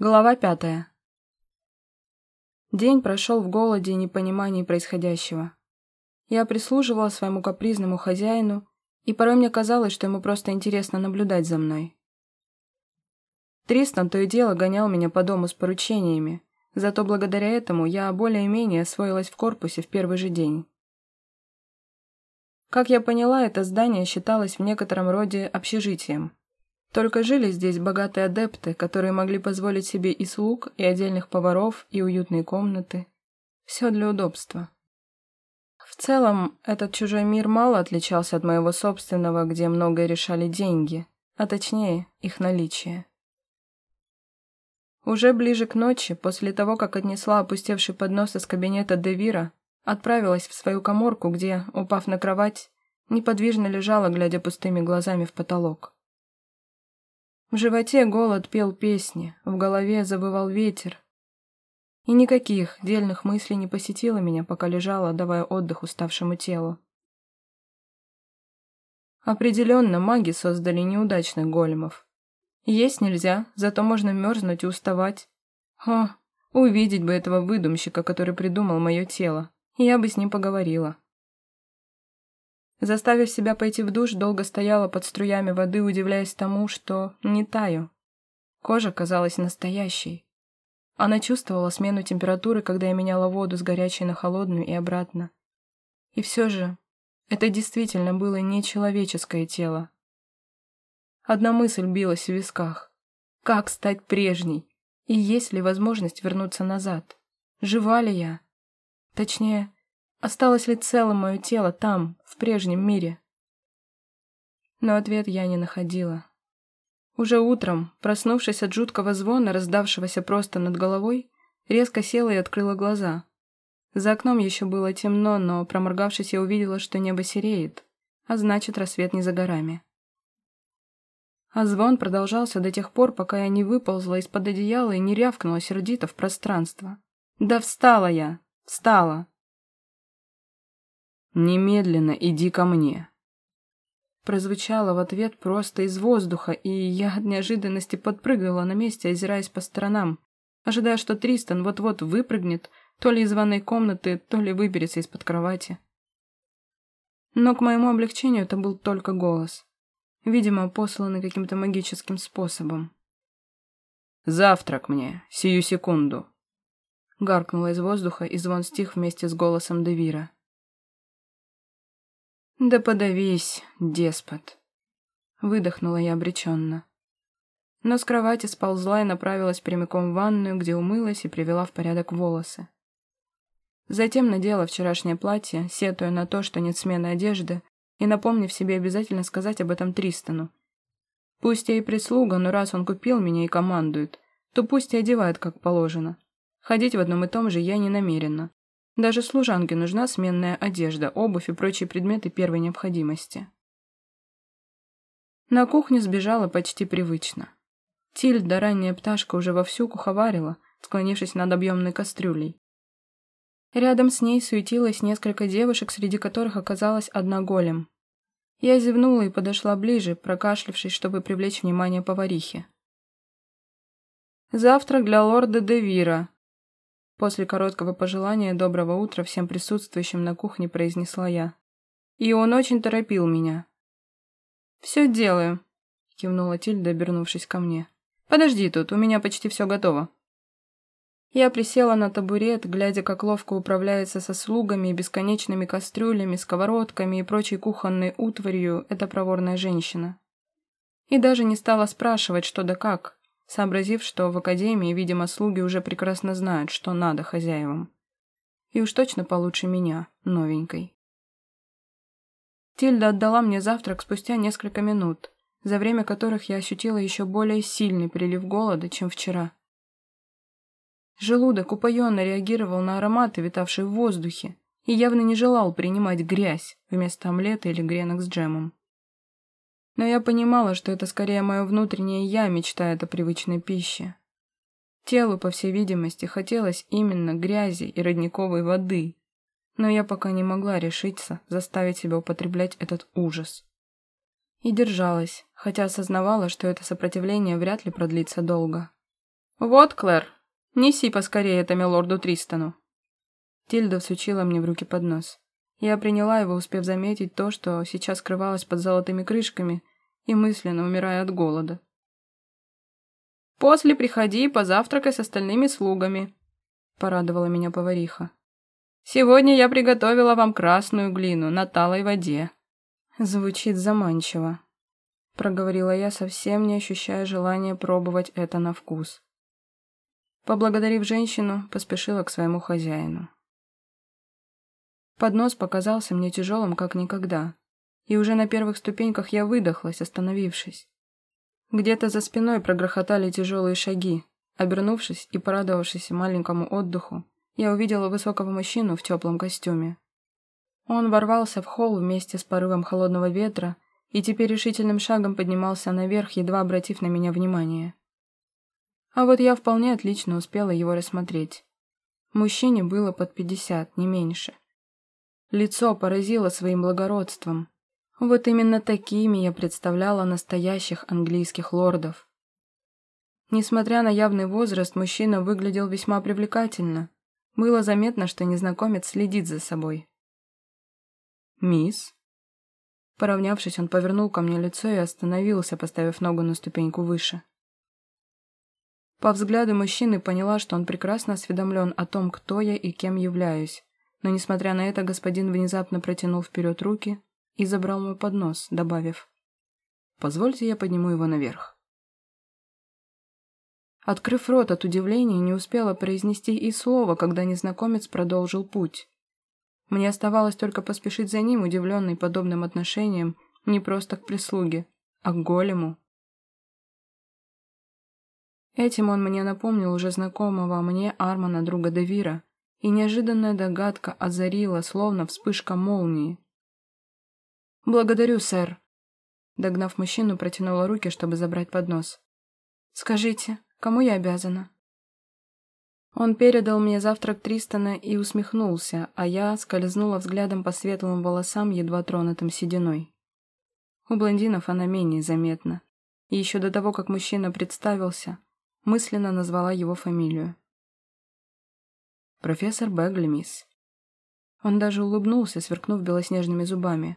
Глава пятая. День прошел в голоде и непонимании происходящего. Я прислуживала своему капризному хозяину, и порой мне казалось, что ему просто интересно наблюдать за мной. Тристан то и дело гонял меня по дому с поручениями, зато благодаря этому я более-менее освоилась в корпусе в первый же день. Как я поняла, это здание считалось в некотором роде общежитием. Только жили здесь богатые адепты, которые могли позволить себе и слуг, и отдельных поваров, и уютные комнаты. Все для удобства. В целом, этот чужой мир мало отличался от моего собственного, где многое решали деньги, а точнее, их наличие. Уже ближе к ночи, после того, как отнесла опустевший поднос из кабинета Девира, отправилась в свою коморку, где, упав на кровать, неподвижно лежала, глядя пустыми глазами в потолок. В животе голод пел песни, в голове забывал ветер. И никаких дельных мыслей не посетило меня, пока лежала, давая отдых уставшему телу. Определенно, маги создали неудачных големов. Есть нельзя, зато можно мерзнуть и уставать. О, увидеть бы этого выдумщика, который придумал мое тело. Я бы с ним поговорила. Заставив себя пойти в душ, долго стояла под струями воды, удивляясь тому, что не таю. Кожа казалась настоящей. Она чувствовала смену температуры, когда я меняла воду с горячей на холодную и обратно. И все же, это действительно было не человеческое тело. Одна мысль билась в висках. Как стать прежней? И есть ли возможность вернуться назад? Жива ли я? Точнее, Осталось ли целым мое тело там, в прежнем мире? Но ответ я не находила. Уже утром, проснувшись от жуткого звона, раздавшегося просто над головой, резко села и открыла глаза. За окном еще было темно, но, проморгавшись, я увидела, что небо сереет, а значит, рассвет не за горами. А звон продолжался до тех пор, пока я не выползла из-под одеяла и не рявкнула сердито в пространство. «Да встала я! Встала!» «Немедленно иди ко мне». Прозвучало в ответ просто из воздуха, и я от неожиданности подпрыгнула на месте, озираясь по сторонам, ожидая, что Тристан вот-вот выпрыгнет, то ли из ванной комнаты, то ли выберется из-под кровати. Но к моему облегчению это был только голос, видимо, посланный каким-то магическим способом. «Завтрак мне, сию секунду!» Гаркнула из воздуха, и звон стих вместе с голосом Девира. «Да подавись, деспот!» Выдохнула я обреченно. Но с кровати сползла и направилась прямиком в ванную, где умылась и привела в порядок волосы. Затем надела вчерашнее платье, сетуя на то, что нет смены одежды, и напомнив себе обязательно сказать об этом Тристану. Пусть я и прислуга, но раз он купил меня и командует, то пусть и одевает как положено. Ходить в одном и том же я не намерена. Даже служанке нужна сменная одежда, обувь и прочие предметы первой необходимости. На кухню сбежала почти привычно. Тильда, ранняя пташка, уже вовсю куховарила, склонившись над объемной кастрюлей. Рядом с ней суетилось несколько девушек, среди которых оказалась одна голем. Я зевнула и подошла ближе, прокашлившись, чтобы привлечь внимание поварихи. «Завтрак для лорда Девира», После короткого пожелания доброго утра всем присутствующим на кухне произнесла я. И он очень торопил меня. «Все делаю», — кивнула Тильда, обернувшись ко мне. «Подожди тут, у меня почти все готово». Я присела на табурет, глядя, как ловко управляется со слугами бесконечными кастрюлями, сковородками и прочей кухонной утварью эта проворная женщина. И даже не стала спрашивать, что да как, сообразив, что в академии, видимо, слуги уже прекрасно знают, что надо хозяевам. И уж точно получше меня, новенькой. Тильда отдала мне завтрак спустя несколько минут, за время которых я ощутила еще более сильный прилив голода, чем вчера. Желудок упоенно реагировал на ароматы, витавшие в воздухе, и явно не желал принимать грязь вместо омлета или гренок с джемом. Но я понимала, что это скорее мое внутреннее «я» мечтает о привычной пище. Телу, по всей видимости, хотелось именно грязи и родниковой воды, но я пока не могла решиться заставить себя употреблять этот ужас. И держалась, хотя осознавала, что это сопротивление вряд ли продлится долго. «Вот, Клэр, неси поскорее это милорду Тристану». Тильда всучила мне в руки поднос. Я приняла его, успев заметить то, что сейчас скрывалось под золотыми крышками, и мысленно умирая от голода. «После приходи и позавтракай с остальными слугами», — порадовала меня повариха. «Сегодня я приготовила вам красную глину на талой воде». Звучит заманчиво, — проговорила я, совсем не ощущая желания пробовать это на вкус. Поблагодарив женщину, поспешила к своему хозяину. Поднос показался мне тяжелым, как никогда, и уже на первых ступеньках я выдохлась, остановившись. Где-то за спиной прогрохотали тяжелые шаги. Обернувшись и порадовавшись маленькому отдыху, я увидела высокого мужчину в теплом костюме. Он ворвался в холл вместе с порывом холодного ветра и теперь решительным шагом поднимался наверх, едва обратив на меня внимание. А вот я вполне отлично успела его рассмотреть. Мужчине было под пятьдесят, не меньше. Лицо поразило своим благородством. Вот именно такими я представляла настоящих английских лордов. Несмотря на явный возраст, мужчина выглядел весьма привлекательно. Было заметно, что незнакомец следит за собой. «Мисс?» Поравнявшись, он повернул ко мне лицо и остановился, поставив ногу на ступеньку выше. По взгляду мужчины поняла, что он прекрасно осведомлен о том, кто я и кем являюсь, но, несмотря на это, господин внезапно протянул вперед руки и забрал мой поднос, добавив «Позвольте, я подниму его наверх». Открыв рот от удивления, не успела произнести и слова, когда незнакомец продолжил путь. Мне оставалось только поспешить за ним, удивленный подобным отношением, не просто к прислуге, а к голему. Этим он мне напомнил уже знакомого мне Армана, друга Девира, и неожиданная догадка озарила, словно вспышка молнии. «Благодарю, сэр», Догнав мужчину, протянула руки, чтобы забрать поднос. «Скажите, кому я обязана?» Он передал мне завтрак Тристона и усмехнулся, а я скользнула взглядом по светлым волосам, едва тронутым сединой. У блондинов она менее заметна. И еще до того, как мужчина представился, мысленно назвала его фамилию. «Профессор мисс». Он даже улыбнулся, сверкнув белоснежными зубами.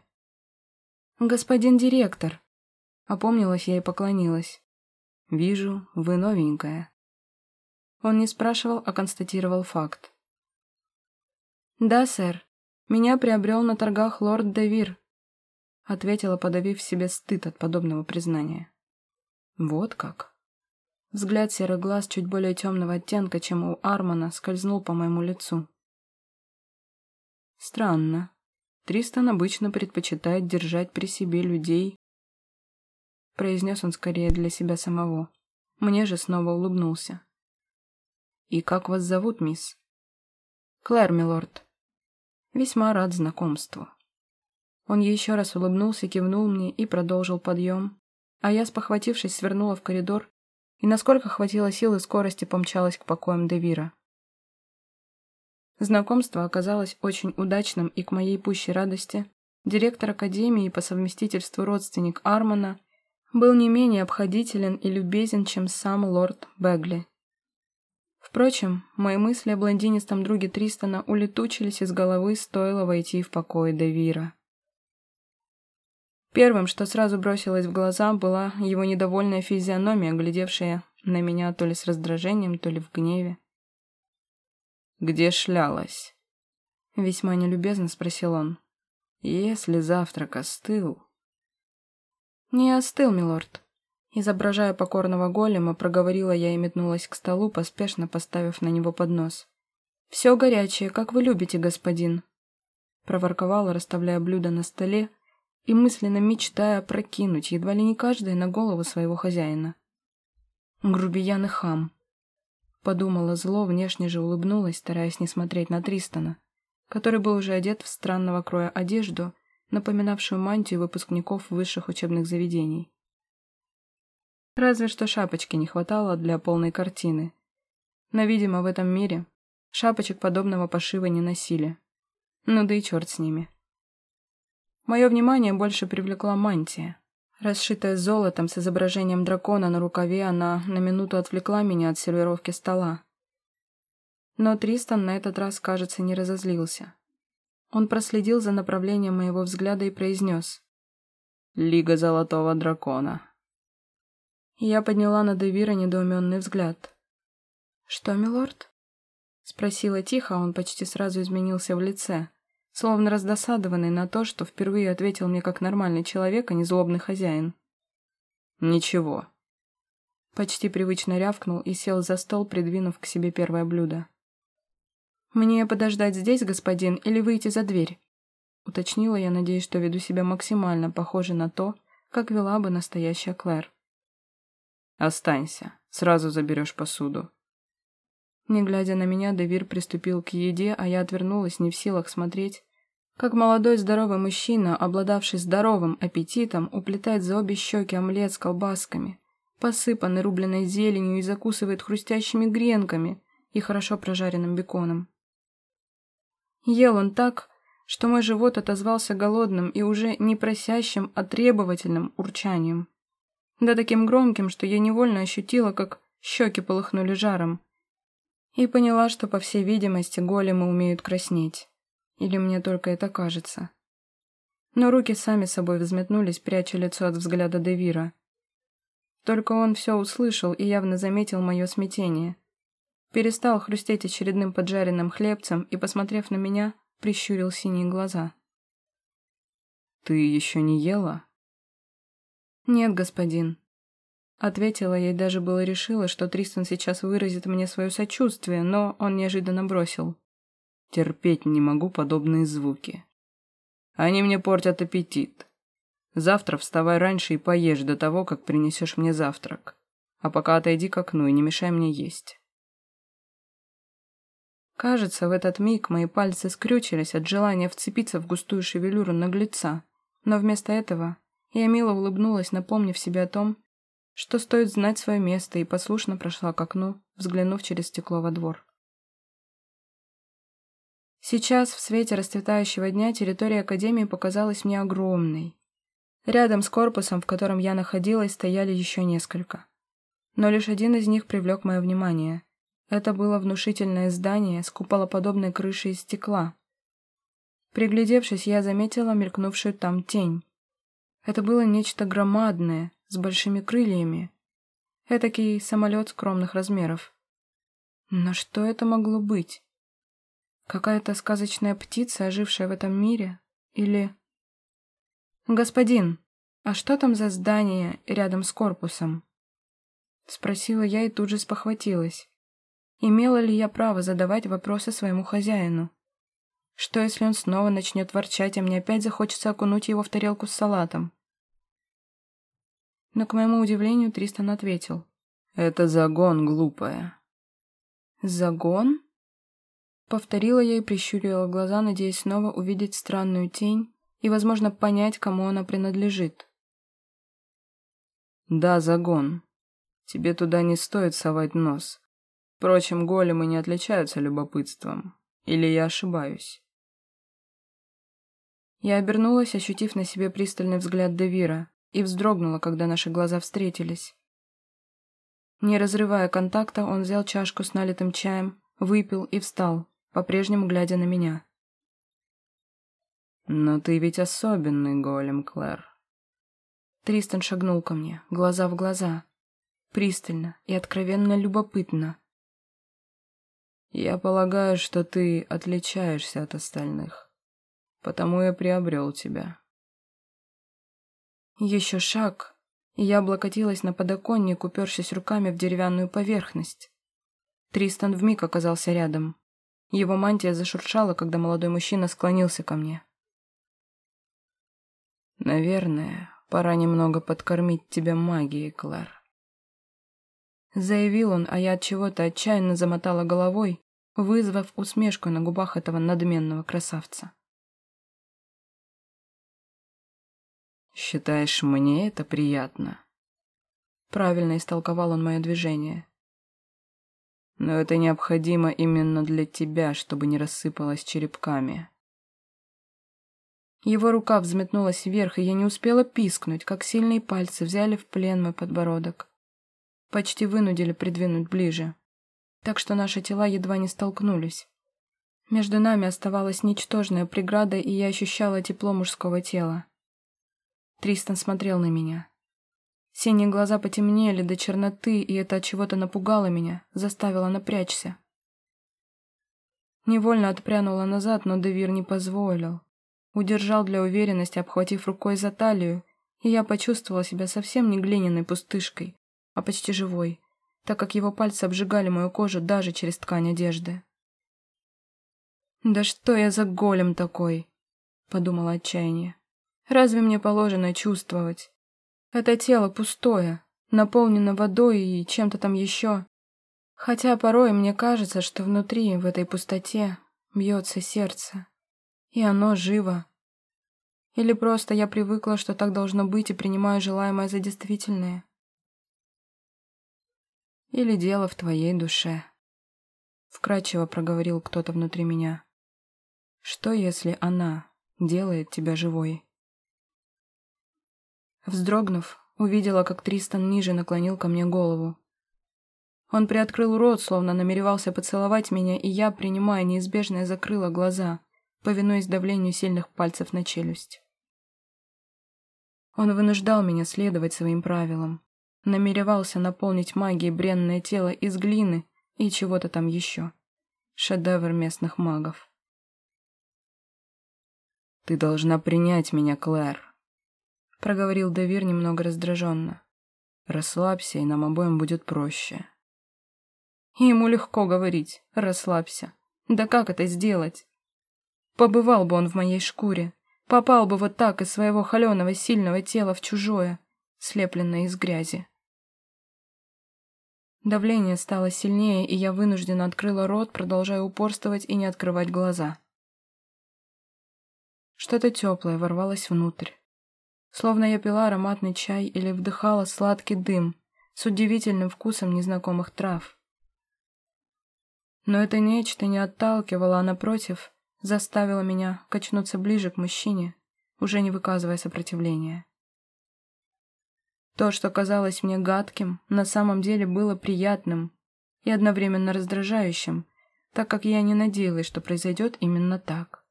«Господин директор!» Опомнилась я и поклонилась. «Вижу, вы новенькая». Он не спрашивал, а констатировал факт. «Да, сэр. Меня приобрел на торгах лорд Девир», — ответила, подавив себе стыд от подобного признания. «Вот как». Взгляд серых глаз чуть более темного оттенка, чем у Армана, скользнул по моему лицу. «Странно. Тристан обычно предпочитает держать при себе людей», — произнес он скорее для себя самого. Мне же снова улыбнулся. «И как вас зовут, мисс?» «Клэр, милорд». «Весьма рад знакомству». Он еще раз улыбнулся, кивнул мне и продолжил подъем, а я, спохватившись, свернула в коридор и, насколько хватило сил и скорости, помчалась к покоям Девира. Знакомство оказалось очень удачным, и к моей пущей радости директор академии по совместительству родственник Армана был не менее обходителен и любезен, чем сам лорд Бегли. Впрочем, мои мысли о блондинистом друге Тристона улетучились из головы, стоило войти в покой Девира. Первым, что сразу бросилось в глаза, была его недовольная физиономия, глядевшая на меня то ли с раздражением, то ли в гневе. «Где шлялась?» Весьма нелюбезно спросил он. «Если завтрак остыл...» «Не остыл, милорд», Изображая покорного голема, проговорила я и метнулась к столу, поспешно поставив на него поднос. «Все горячее, как вы любите, господин!» Проворковала, расставляя блюдо на столе и мысленно мечтая прокинуть едва ли не каждое на голову своего хозяина. «Грубиян и хам!» Подумала зло, внешне же улыбнулась, стараясь не смотреть на Тристона, который был уже одет в странного кроя одежду, напоминавшую мантию выпускников высших учебных заведений. Разве что шапочки не хватало для полной картины. Но, видимо, в этом мире шапочек подобного пошива не носили. Ну да и черт с ними. Мое внимание больше привлекла мантия. Расшитая золотом с изображением дракона на рукаве, она на минуту отвлекла меня от сервировки стола. Но Тристан на этот раз, кажется, не разозлился. Он проследил за направлением моего взгляда и произнес. «Лига Золотого Дракона». Я подняла на Девира недоуменный взгляд. «Что, милорд?» Спросила тихо, а он почти сразу изменился в лице словно раздосадованный на то, что впервые ответил мне как нормальный человек, а не злобный хозяин. «Ничего». Почти привычно рявкнул и сел за стол, придвинув к себе первое блюдо. «Мне подождать здесь, господин, или выйти за дверь?» Уточнила я, надеясь, что веду себя максимально похоже на то, как вела бы настоящая Клэр. «Останься, сразу заберешь посуду», не глядя на меня, Девир приступил к еде, а я отвернулась, не в силах смотреть, как молодой здоровый мужчина, обладавший здоровым аппетитом, уплетает за обе щеки омлет с колбасками, посыпанный рубленой зеленью и закусывает хрустящими гренками и хорошо прожаренным беконом. Ел он так, что мой живот отозвался голодным и уже не просящим, а требовательным урчанием. Да таким громким, что я невольно ощутила, как щеки полыхнули жаром, и поняла, что, по всей видимости, големы умеют краснеть. Или мне только это кажется. Но руки сами собой взметнулись, пряча лицо от взгляда Девира. Только он все услышал и явно заметил мое смятение. Перестал хрустеть очередным поджаренным хлебцем и, посмотрев на меня, прищурил синие глаза. «Ты еще не ела?» «Нет, господин». Ответила и даже было решила, что Тристан сейчас выразит мне свое сочувствие, но он неожиданно бросил. Терпеть не могу подобные звуки. Они мне портят аппетит. Завтра вставай раньше и поешь до того, как принесешь мне завтрак. А пока отойди к окну и не мешай мне есть. Кажется, в этот миг мои пальцы скрючились от желания вцепиться в густую шевелюру наглеца, но вместо этого я мило улыбнулась, напомнив себе о том, что стоит знать свое место, и послушно прошла к окну, взглянув через стекло во двор. Сейчас, в свете расцветающего дня, территория Академии показалась мне огромной. Рядом с корпусом, в котором я находилась, стояли еще несколько. Но лишь один из них привлек мое внимание. Это было внушительное здание с куполоподобной крышей из стекла. Приглядевшись, я заметила мелькнувшую там тень. Это было нечто громадное, с большими крыльями. Этакий самолет скромных размеров. Но что это могло быть? Какая-то сказочная птица, ожившая в этом мире? Или... «Господин, а что там за здание рядом с корпусом?» Спросила я и тут же спохватилась. Имела ли я право задавать вопросы своему хозяину? Что, если он снова начнет ворчать, а мне опять захочется окунуть его в тарелку с салатом? Но, к моему удивлению, Тристан ответил. «Это загон, глупая». «Загон?» Повторила я и прищурила глаза, надеясь снова увидеть странную тень и, возможно, понять, кому она принадлежит. «Да, загон. Тебе туда не стоит совать нос. Впрочем, големы не отличаются любопытством. Или я ошибаюсь?» Я обернулась, ощутив на себе пристальный взгляд Девира, и вздрогнула, когда наши глаза встретились. Не разрывая контакта, он взял чашку с налитым чаем, выпил и встал, по-прежнему глядя на меня. «Но ты ведь особенный голем, Клэр». Тристан шагнул ко мне, глаза в глаза, пристально и откровенно любопытно. «Я полагаю, что ты отличаешься от остальных, потому я приобрел тебя». Еще шаг, и я облокотилась на подоконник, упершись руками в деревянную поверхность. Тристан вмиг оказался рядом. Его мантия зашуршала, когда молодой мужчина склонился ко мне. «Наверное, пора немного подкормить тебя магией, Клэр». Заявил он, а я от чего-то отчаянно замотала головой, вызвав усмешку на губах этого надменного красавца. «Считаешь, мне это приятно?» Правильно истолковал он мое движение. «Но это необходимо именно для тебя, чтобы не рассыпалось черепками». Его рука взметнулась вверх, и я не успела пискнуть, как сильные пальцы взяли в плен мой подбородок. Почти вынудили придвинуть ближе. Так что наши тела едва не столкнулись. Между нами оставалась ничтожная преграда, и я ощущала тепло мужского тела. Тристан смотрел на меня. Синие глаза потемнели до черноты, и это от чего-то напугало меня, заставило напрячься. Невольно отпрянула назад, но Девир не позволил. Удержал для уверенности, обхватив рукой за талию, и я почувствовала себя совсем не глиняной пустышкой, а почти живой, так как его пальцы обжигали мою кожу даже через ткань одежды. «Да что я за голем такой?» — подумала отчаяние. «Разве мне положено чувствовать? Это тело пустое, наполнено водой и чем-то там еще. Хотя порой мне кажется, что внутри, в этой пустоте, бьется сердце. И оно живо. Или просто я привыкла, что так должно быть, и принимаю желаемое за действительное. Или дело в твоей душе. Вкрадчиво проговорил кто-то внутри меня. Что, если она делает тебя живой? Вздрогнув, увидела, как Тристан ниже наклонил ко мне голову. Он приоткрыл рот, словно намеревался поцеловать меня, и я, принимая неизбежное, закрыла глаза, повинуясь давлению сильных пальцев на челюсть. Он вынуждал меня следовать своим правилам, намеревался наполнить магией бренное тело из глины и чего-то там еще. Шедевр местных магов. «Ты должна принять меня, Клэр», — проговорил Девир немного раздраженно. «Расслабься, и нам обоим будет проще». ему легко говорить «расслабься». Да как это сделать? Побывал бы он в моей шкуре, попал бы вот так из своего холеного сильного тела в чужое, слепленное из грязи. Давление стало сильнее, и я вынужденно открыла рот, продолжая упорствовать и не открывать глаза. Что-то теплое ворвалось внутрь. Словно я пила ароматный чай или вдыхала сладкий дым с удивительным вкусом незнакомых трав. Но это нечто не отталкивало, а напротив, заставила меня качнуться ближе к мужчине, уже не выказывая сопротивления. То, что казалось мне гадким, на самом деле было приятным и одновременно раздражающим, так как я не надеялась, что произойдет именно так.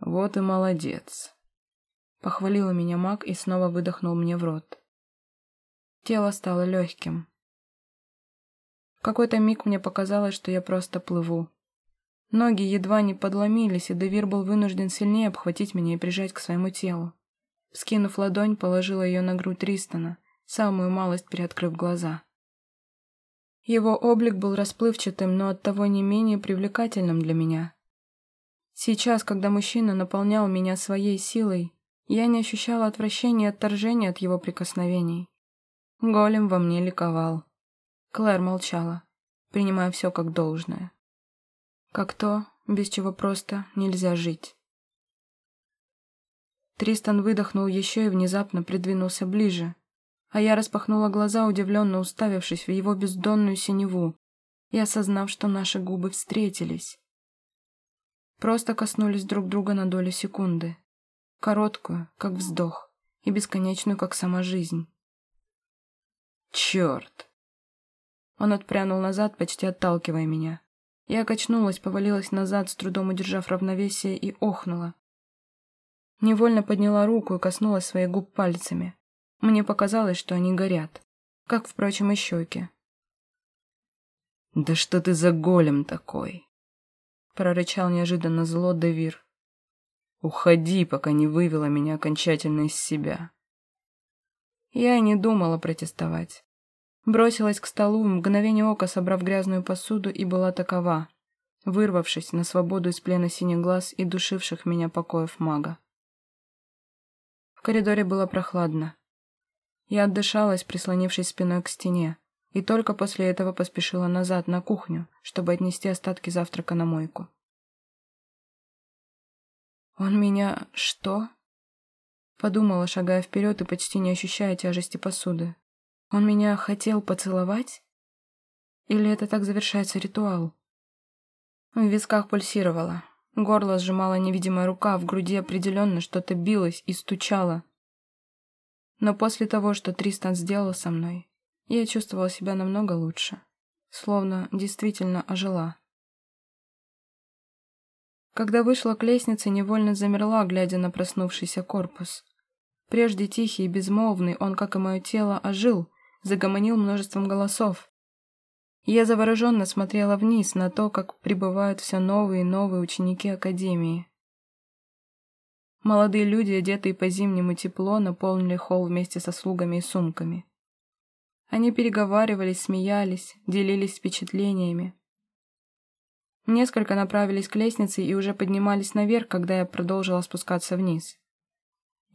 «Вот и молодец», — похвалила меня маг и снова выдохнул мне в рот. Тело стало легким. В какой-то миг мне показалось, что я просто плыву, Ноги едва не подломились, и Девир был вынужден сильнее обхватить меня и прижать к своему телу. Скинув ладонь, положила ее на грудь Ристона, самую малость приоткрыв глаза. Его облик был расплывчатым, но оттого не менее привлекательным для меня. Сейчас, когда мужчина наполнял меня своей силой, я не ощущала отвращения и отторжения от его прикосновений. Голем во мне ликовал. Клэр молчала, принимая все как должное как то, без чего просто нельзя жить. Тристан выдохнул еще и внезапно придвинулся ближе, а я распахнула глаза, удивленно уставившись в его бездонную синеву и осознав, что наши губы встретились. Просто коснулись друг друга на долю секунды, короткую, как вздох, и бесконечную, как сама жизнь. «Черт!» Он отпрянул назад, почти отталкивая меня. Я качнулась, повалилась назад, с трудом удержав равновесие, и охнула. Невольно подняла руку и коснулась своих губ пальцами. Мне показалось, что они горят, как, впрочем, и щеки. «Да что ты за голем такой?» прорычал неожиданно зло Девир. «Уходи, пока не вывела меня окончательно из себя». Я и не думала протестовать. Бросилась к столу, в мгновение ока собрав грязную посуду, и была такова, вырвавшись на свободу из плена синих глаз и душивших меня покоев мага. В коридоре было прохладно. Я отдышалась, прислонившись спиной к стене, и только после этого поспешила назад на кухню, чтобы отнести остатки завтрака на мойку. «Он меня... что?» Подумала, шагая вперед и почти не ощущая тяжести посуды. Он меня хотел поцеловать? Или это так завершается ритуал? В висках пульсировало. Горло сжимала невидимая рука, в груди определенно что-то билось и стучало. Но после того, что Тристан сделал со мной, я чувствовала себя намного лучше, словно действительно ожила. Когда вышла к лестнице, невольно замерла, глядя на проснувшийся корпус. Прежде тихий и безмолвный, он, как и мое тело, ожил, загомонил множеством голосов. Я завороженно смотрела вниз на то, как прибывают все новые и новые ученики Академии. Молодые люди, одетые по-зимнему тепло, наполнили холл вместе со слугами и сумками. Они переговаривались, смеялись, делились впечатлениями. Несколько направились к лестнице и уже поднимались наверх, когда я продолжила спускаться вниз.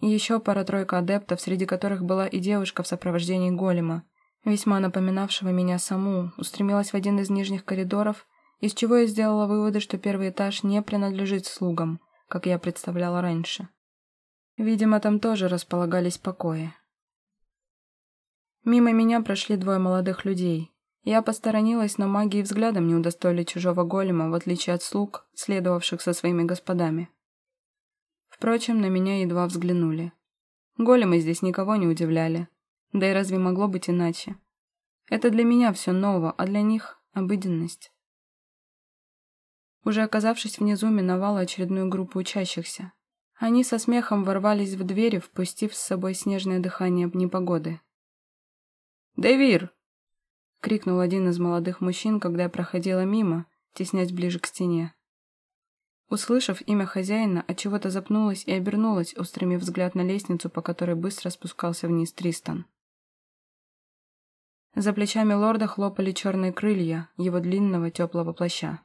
Еще пара-тройка адептов, среди которых была и девушка в сопровождении голема, весьма напоминавшего меня саму, устремилась в один из нижних коридоров, из чего я сделала выводы, что первый этаж не принадлежит слугам, как я представляла раньше. Видимо, там тоже располагались покои. Мимо меня прошли двое молодых людей, я посторонилась, но маги взглядом не удостоили чужого голема, в отличие от слуг, следовавших со своими господами. Впрочем, на меня едва взглянули. Големы здесь никого не удивляли. Да и разве могло быть иначе? Это для меня все ново, а для них — обыденность. Уже оказавшись внизу, миновала очередную группу учащихся. Они со смехом ворвались в двери, впустив с собой снежное дыхание непогоды. «Девир!» — крикнул один из молодых мужчин, когда я проходила мимо, теснясь ближе к стене. Услышав имя хозяина, от чего то запнулась и обернулась, устремив взгляд на лестницу, по которой быстро спускался вниз Тристан. За плечами лорда хлопали черные крылья его длинного теплого плаща.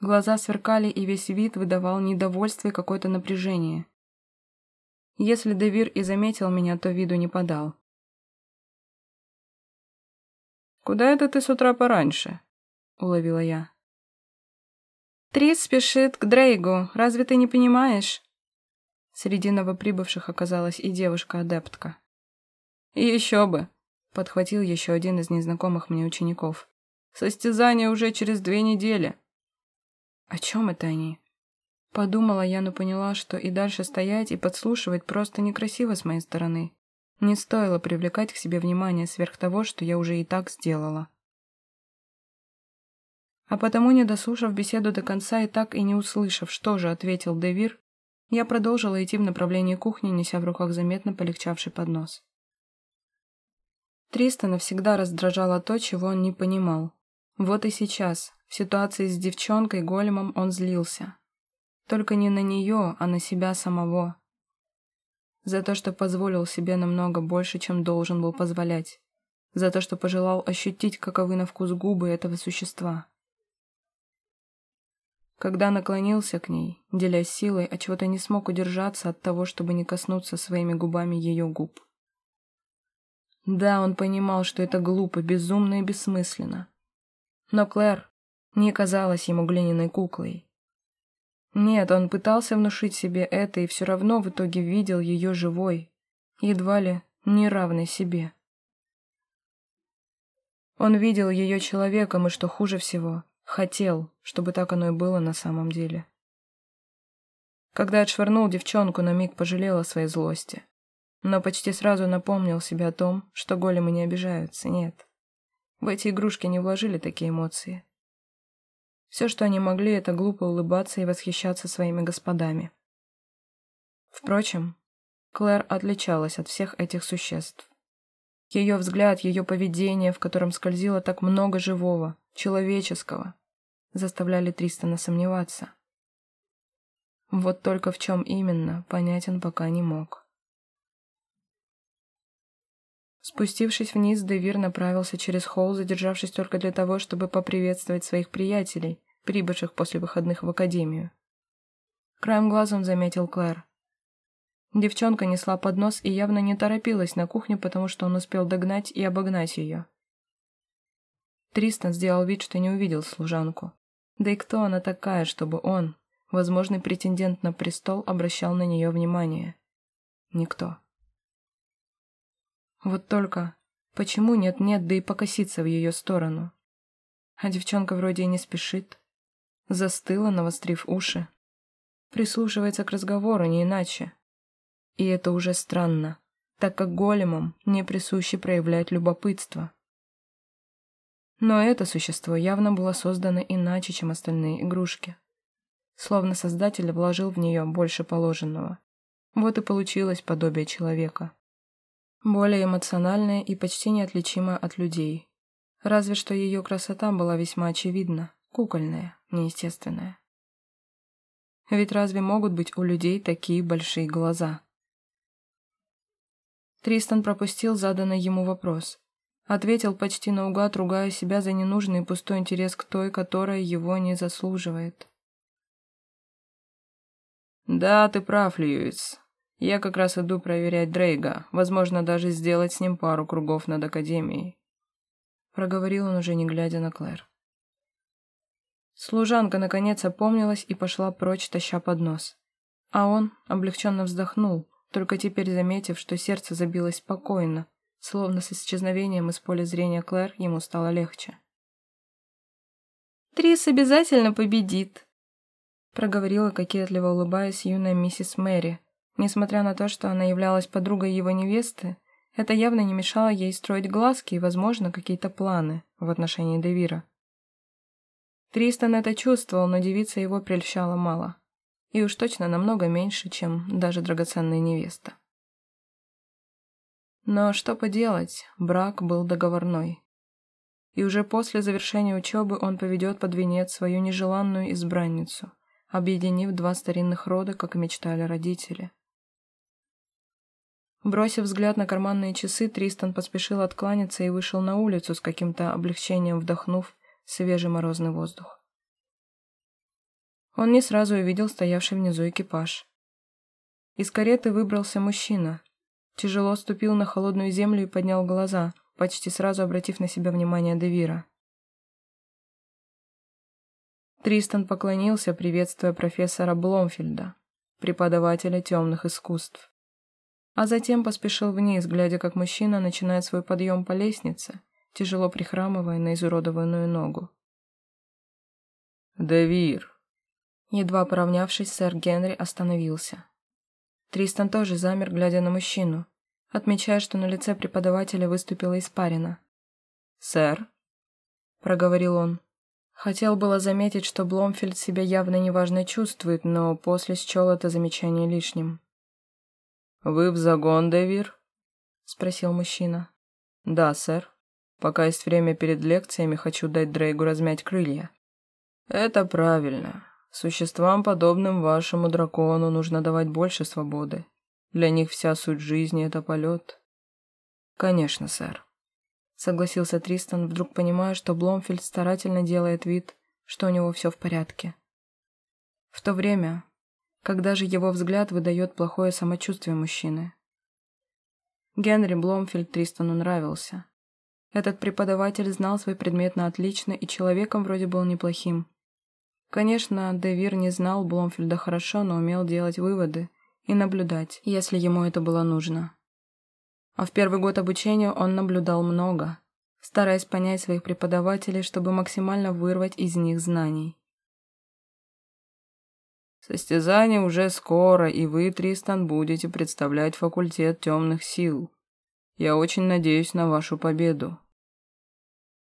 Глаза сверкали, и весь вид выдавал недовольство и какое-то напряжение. Если Девир и заметил меня, то виду не подал. «Куда это ты с утра пораньше?» — уловила я. «Трис спешит к Дрейгу, разве ты не понимаешь?» Среди новоприбывших оказалась и девушка-адептка. «И еще бы!» — подхватил еще один из незнакомых мне учеников. «Состязание уже через две недели!» «О чем это они?» Подумала я, но поняла, что и дальше стоять и подслушивать просто некрасиво с моей стороны. Не стоило привлекать к себе внимание сверх того, что я уже и так сделала. А потому, не дослушав беседу до конца и так и не услышав, что же ответил Девир, я продолжила идти в направлении кухни, неся в руках заметно полегчавший поднос. Тристона всегда раздражало то, чего он не понимал. Вот и сейчас, в ситуации с девчонкой-големом, он злился. Только не на нее, а на себя самого за то, что позволил себе намного больше, чем должен был позволять, за то, что пожелал ощутить, каковы на вкус губы этого существа. Когда наклонился к ней, делясь силой, а чего-то не смог удержаться от того, чтобы не коснуться своими губами ее губ. Да, он понимал, что это глупо, безумно и бессмысленно. Но Клэр не казалась ему глиняной куклой. Нет, он пытался внушить себе это и все равно в итоге видел ее живой, едва ли неравной себе. Он видел ее человеком и, что хуже всего, хотел, чтобы так оно и было на самом деле. Когда отшвырнул девчонку, на миг пожалел о своей злости. Но почти сразу напомнил себе о том, что големы не обижаются, нет. В эти игрушки не вложили такие эмоции. Все, что они могли, это глупо улыбаться и восхищаться своими господами. Впрочем, Клэр отличалась от всех этих существ. Ее взгляд, ее поведение, в котором скользило так много живого, человеческого, заставляли Тристона сомневаться. Вот только в чем именно, понять он пока не мог. Спустившись вниз, Девир направился через холл, задержавшись только для того, чтобы поприветствовать своих приятелей, прибывших после выходных в академию. Краем глаза он заметил Клэр. Девчонка несла поднос и явно не торопилась на кухню, потому что он успел догнать и обогнать ее. Тристан сделал вид, что не увидел служанку. Да и кто она такая, чтобы он, возможный претендент на престол, обращал на нее внимание? Никто. Вот только, почему нет-нет, да и покоситься в ее сторону? А девчонка вроде и не спешит. застыла, навострив уши. Прислушивается к разговору, не иначе. И это уже странно, так как големам не присуще проявлять любопытство. Но это существо явно было создано иначе, чем остальные игрушки. Словно создатель вложил в нее больше положенного. Вот и получилось подобие человека. Более эмоциональное и почти неотличимое от людей. Разве что ее красота была весьма очевидна, кукольная, неестественная. Ведь разве могут быть у людей такие большие глаза? Тристан пропустил заданный ему вопрос. Ответил почти наугад, ругая себя за ненужный и пустой интерес к той, которая его не заслуживает. «Да, ты прав, Льюис. Я как раз иду проверять Дрейга, возможно, даже сделать с ним пару кругов над Академией». Проговорил он уже не глядя на Клэр. Служанка наконец опомнилась и пошла прочь, таща поднос. А он облегченно вздохнул, только теперь заметив, что сердце забилось спокойно, словно с исчезновением из поля зрения Клэр ему стало легче. «Трис обязательно победит», — проговорила, кокетливо улыбаясь юная миссис Мэри. Несмотря на то, что она являлась подругой его невесты, это явно не мешало ей строить глазки и, возможно, какие-то планы в отношении Девира. Тристан это чувствовал, но девица его прельщала мало. И уж точно намного меньше, чем даже драгоценная невеста. Но что поделать, брак был договорной. И уже после завершения учебы он поведет под венец свою нежеланную избранницу, объединив два старинных рода, как и мечтали родители. Бросив взгляд на карманные часы, Тристан поспешил откланяться и вышел на улицу с каким-то облегчением вдохнув свежий морозный воздух. Он не сразу увидел стоявший внизу экипаж. Из кареты выбрался мужчина. Тяжело ступил на холодную землю и поднял глаза, почти сразу обратив на себя внимание Девира. Тристан поклонился, приветствуя профессора Бломфельда, преподавателя темных искусств а затем поспешил вниз, глядя, как мужчина начинает свой подъем по лестнице, тяжело прихрамывая на изуродованную ногу. «Девир!» Едва поравнявшись, сэр Генри остановился. Тристан тоже замер, глядя на мужчину, отмечая, что на лице преподавателя выступила испарина. «Сэр?» — проговорил он. Хотел было заметить, что Бломфельд себя явно неважно чувствует, но после счел это замечание лишним. «Вы в загон, Дэвир?» — спросил мужчина. «Да, сэр. Пока есть время перед лекциями, хочу дать Дрейгу размять крылья». «Это правильно. Существам, подобным вашему дракону, нужно давать больше свободы. Для них вся суть жизни — это полет». «Конечно, сэр», — согласился Тристан, вдруг понимая, что Бломфильд старательно делает вид, что у него все в порядке. В то время, когда же его взгляд выдает плохое самочувствие мужчины. Генри Бломфельд Тристану нравился. Этот преподаватель знал свой предмет на отлично и человеком вроде был неплохим. Конечно, Девир не знал Бломфельда хорошо, но умел делать выводы и наблюдать, если ему это было нужно. А в первый год обучения он наблюдал много, стараясь понять своих преподавателей, чтобы максимально вырвать из них знаний. Состязание уже скоро, и вы, Тристан, будете представлять факультет темных сил. Я очень надеюсь на вашу победу.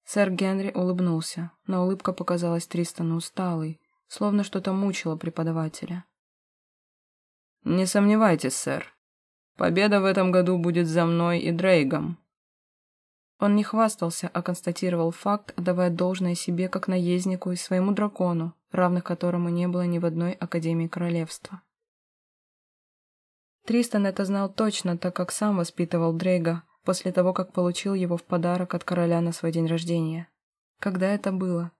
Сэр Генри улыбнулся, но улыбка показалась Тристану усталой, словно что-то мучило преподавателя. «Не сомневайтесь, сэр. Победа в этом году будет за мной и Дрейгом». Он не хвастался, а констатировал факт, отдавая должное себе как наезднику и своему дракону, равных которому не было ни в одной Академии Королевства. Тристан это знал точно, так как сам воспитывал Дрейга после того, как получил его в подарок от короля на свой день рождения. Когда это было?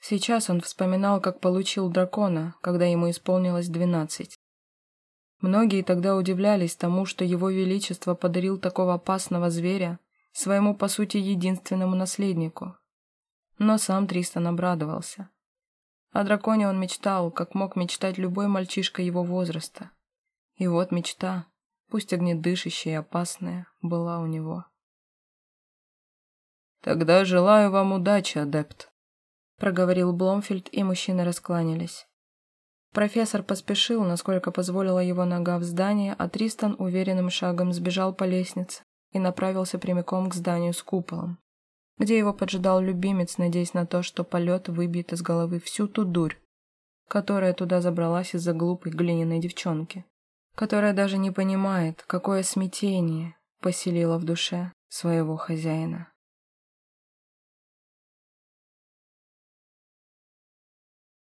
Сейчас он вспоминал, как получил дракона, когда ему исполнилось двенадцать. Многие тогда удивлялись тому, что его величество подарил такого опасного зверя своему, по сути, единственному наследнику. Но сам Тристан обрадовался. О драконе он мечтал, как мог мечтать любой мальчишка его возраста. И вот мечта, пусть огнедышащая и опасная, была у него. «Тогда желаю вам удачи, адепт», — проговорил Бломфельд, и мужчины раскланялись. Профессор поспешил, насколько позволила его нога в здание, а Тристан уверенным шагом сбежал по лестнице и направился прямиком к зданию с куполом, где его поджидал любимец, надеясь на то, что полет выбьет из головы всю ту дурь, которая туда забралась из-за глупой глиняной девчонки, которая даже не понимает, какое смятение поселило в душе своего хозяина.